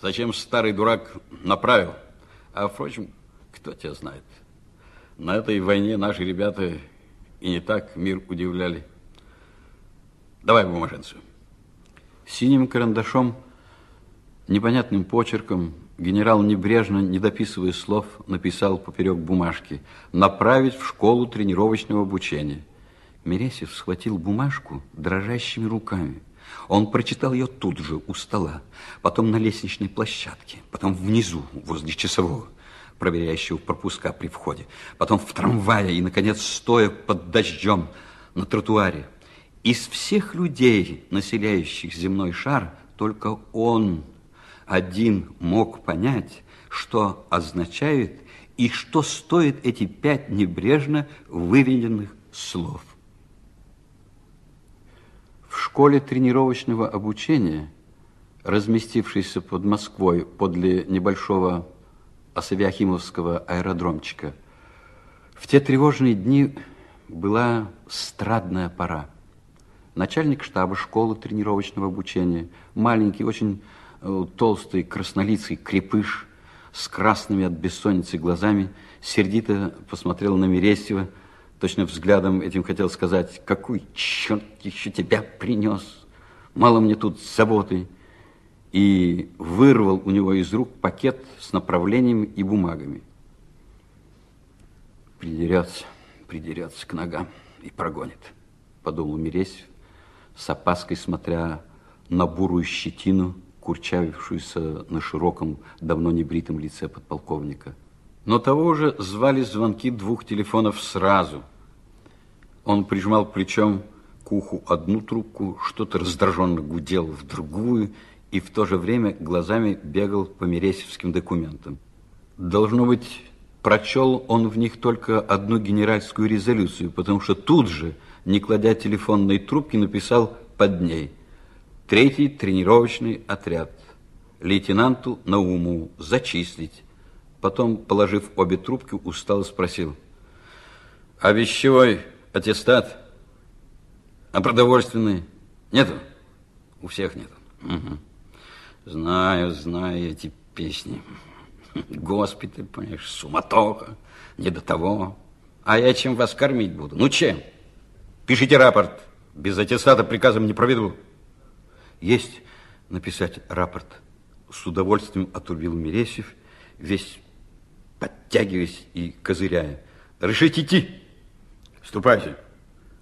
Зачем старый дурак направил? А, впрочем, кто тебя знает? На этой войне наши ребята и не так мир удивляли. Давай бумаженцию. Синим карандашом, непонятным почерком, генерал небрежно, не дописывая слов, написал поперек бумажки «Направить в школу тренировочного обучения». Мересев схватил бумажку дрожащими руками. Он прочитал ее тут же, у стола, потом на лестничной площадке, потом внизу, возле часового, проверяющего пропуска при входе, потом в трамвае и, наконец, стоя под дождем на тротуаре. Из всех людей, населяющих земной шар, только он один мог понять, что означает и что стоит эти пять небрежно выведенных слов. Школе тренировочного обучения, разместившейся под Москвой подле небольшого Асавиахимовского аэродромчика, в те тревожные дни была страдная пора. Начальник штаба школы тренировочного обучения, маленький, очень э, толстый, краснолицый крепыш с красными от бессонницы глазами, сердито посмотрел на Мересьева, точно взглядом этим хотел сказать, какой черт еще тебя принес, мало мне тут заботы, и вырвал у него из рук пакет с направлениями и бумагами. Придерется, придерется к ногам и прогонит, подумал Мересьев, с опаской смотря на бурую щетину, курчавившуюся на широком, давно небритом лице подполковника. Но того же звали звонки двух телефонов сразу – он прижимал плечом к уху одну трубку, что-то раздраженно гудел в другую и в то же время глазами бегал по мересевским документам. Должно быть, прочел он в них только одну генеральскую резолюцию, потому что тут же, не кладя телефонной трубки, написал под ней «Третий тренировочный отряд. Лейтенанту Науму зачислить». Потом, положив обе трубки, устало спросил «А вещевой аттестат, а продовольственные нету? У всех нету. Угу. Знаю, знаю эти песни. Госпиталь, понимаешь, суматоха, не до того. А я чем вас кормить буду? Ну, чем? Пишите рапорт. Без аттестата приказом не проведу. Есть написать рапорт. С удовольствием отрубил Мересьев, весь подтягиваясь и козыряя. Решить идти. Ступайте.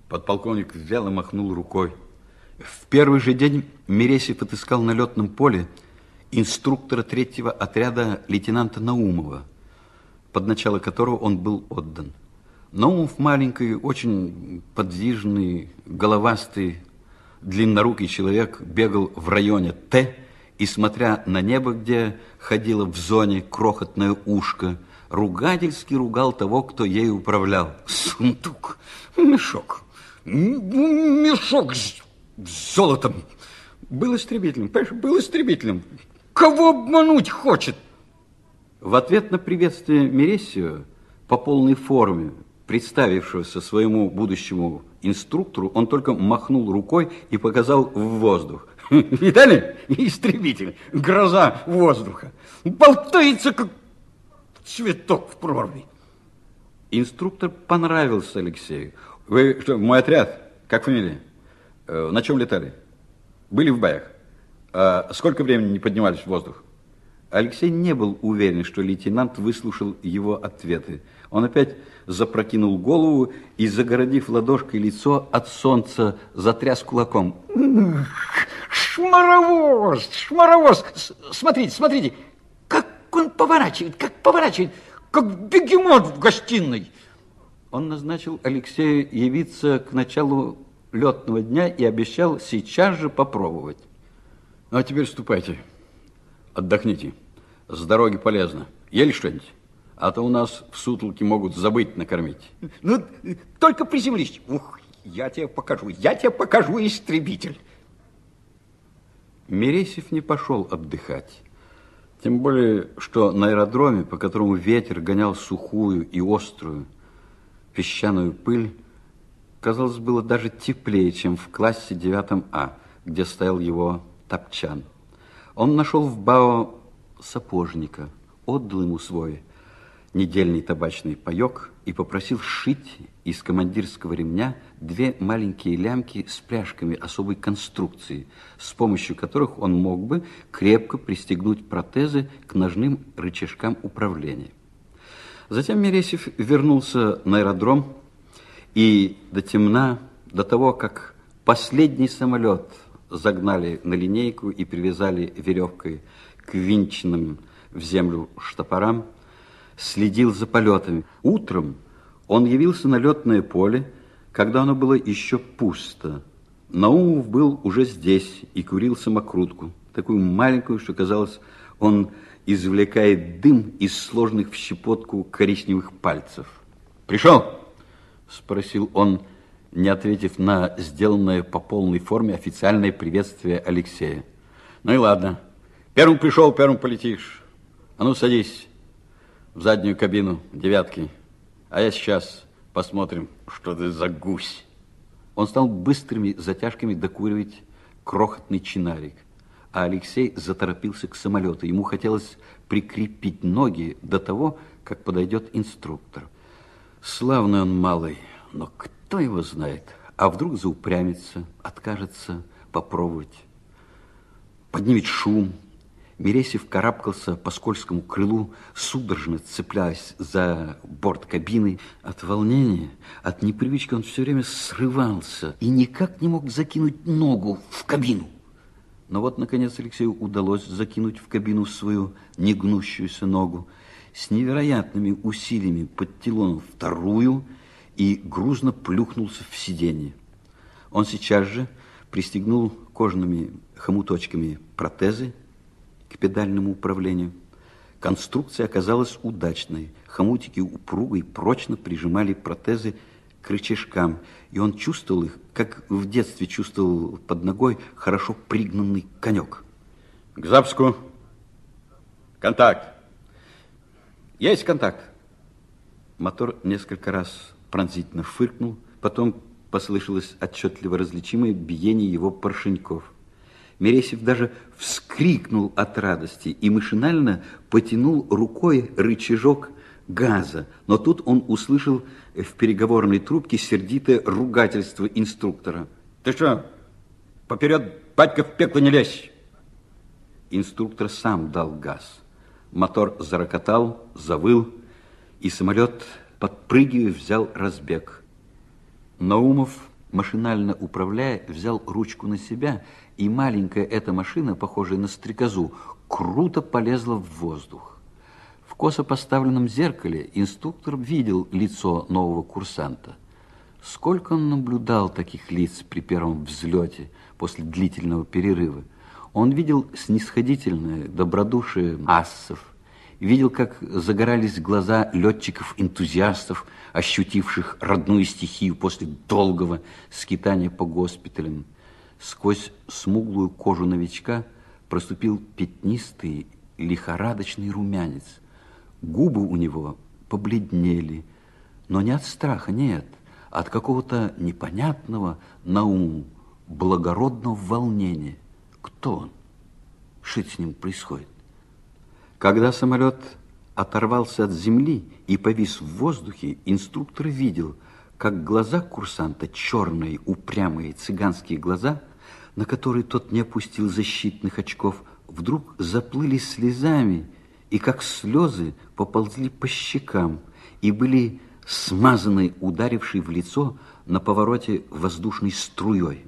Подполковник вяло махнул рукой. В первый же день Мересев отыскал на летном поле инструктора третьего отряда лейтенанта Наумова, под начало которого он был отдан. Наумов маленький, очень подвижный, головастый, длиннорукий человек бегал в районе Т и, смотря на небо, где ходило в зоне крохотное ушко, ругательски ругал того, кто ею управлял. Сундук, мешок, мешок с, золотом. Был истребителем, понимаешь, был истребителем. Кого обмануть хочет? В ответ на приветствие Мересио по полной форме, представившегося своему будущему инструктору, он только махнул рукой и показал в воздух. Видали? Истребитель, гроза воздуха. Болтается, как цветок в прорви. Инструктор понравился Алексею. Вы что, мой отряд? Как фамилия? Э, на чем летали? Были в боях? А сколько времени не поднимались в воздух? Алексей не был уверен, что лейтенант выслушал его ответы. Он опять запрокинул голову и, загородив ладошкой лицо от солнца, затряс кулаком. Шмаровоз, шмаровоз! Смотрите, смотрите, он поворачивает, как поворачивает, как бегемот в гостиной. Он назначил Алексею явиться к началу летного дня и обещал сейчас же попробовать. Ну, а теперь ступайте, отдохните. С дороги полезно. Ели что-нибудь? А то у нас в сутолке могут забыть накормить. Ну, только приземлись. Ух, я тебе покажу, я тебе покажу, истребитель. Мересев не пошел отдыхать. Тем более, что на аэродроме, по которому ветер гонял сухую и острую песчаную пыль, казалось, было даже теплее, чем в классе 9 А, где стоял его топчан. Он нашел в БАО сапожника, отдал ему свой недельный табачный паек и попросил сшить из командирского ремня две маленькие лямки с пряжками особой конструкции, с помощью которых он мог бы крепко пристегнуть протезы к ножным рычажкам управления. Затем Мересев вернулся на аэродром и до темна, до того, как последний самолет загнали на линейку и привязали веревкой к винченным в землю штопорам, следил за полетами. Утром он явился на летное поле, когда оно было еще пусто. Наумов был уже здесь и курил самокрутку, такую маленькую, что казалось, он извлекает дым из сложных в щепотку коричневых пальцев. «Пришел?» – спросил он, не ответив на сделанное по полной форме официальное приветствие Алексея. «Ну и ладно. Первым пришел, первым полетишь. А ну, садись в заднюю кабину девятки. А я сейчас посмотрим, что ты за гусь». Он стал быстрыми затяжками докуривать крохотный чинарик, а Алексей заторопился к самолету. Ему хотелось прикрепить ноги до того, как подойдет инструктор. Славный он малый, но кто его знает? А вдруг заупрямится, откажется попробовать, поднимет шум, Мересев карабкался по скользкому крылу, судорожно цепляясь за борт кабины. От волнения, от непривычки он все время срывался и никак не мог закинуть ногу в кабину. Но вот, наконец, Алексею удалось закинуть в кабину свою негнущуюся ногу. С невероятными усилиями подтянул вторую и грузно плюхнулся в сиденье. Он сейчас же пристегнул кожаными хомуточками протезы, к педальному управлению. Конструкция оказалась удачной. Хомутики упруго и прочно прижимали протезы к рычажкам, и он чувствовал их, как в детстве чувствовал под ногой хорошо пригнанный конек. К запуску. Контакт. Есть контакт. Мотор несколько раз пронзительно фыркнул, потом послышалось отчетливо различимое биение его поршеньков. Мересев даже вскрикнул от радости и машинально потянул рукой рычажок газа. Но тут он услышал в переговорной трубке сердитое ругательство инструктора. Ты что, поперед батька в пекло не лезь? Инструктор сам дал газ. Мотор зарокотал, завыл, и самолет, подпрыгивая, взял разбег. Наумов, машинально управляя, взял ручку на себя и маленькая эта машина, похожая на стрекозу, круто полезла в воздух. В косо поставленном зеркале инструктор видел лицо нового курсанта. Сколько он наблюдал таких лиц при первом взлете после длительного перерыва. Он видел снисходительное добродушие ассов, видел, как загорались глаза летчиков-энтузиастов, ощутивших родную стихию после долгого скитания по госпиталям. Сквозь смуглую кожу новичка проступил пятнистый, лихорадочный румянец. Губы у него побледнели, но не от страха, нет, от какого-то непонятного на ум, благородного волнения. Кто он? Что с ним происходит? Когда самолет оторвался от земли и повис в воздухе, инструктор видел, как глаза курсанта, черные, упрямые цыганские глаза – на который тот не опустил защитных очков, вдруг заплыли слезами и, как слезы, поползли по щекам и были смазаны ударившей в лицо на повороте воздушной струей.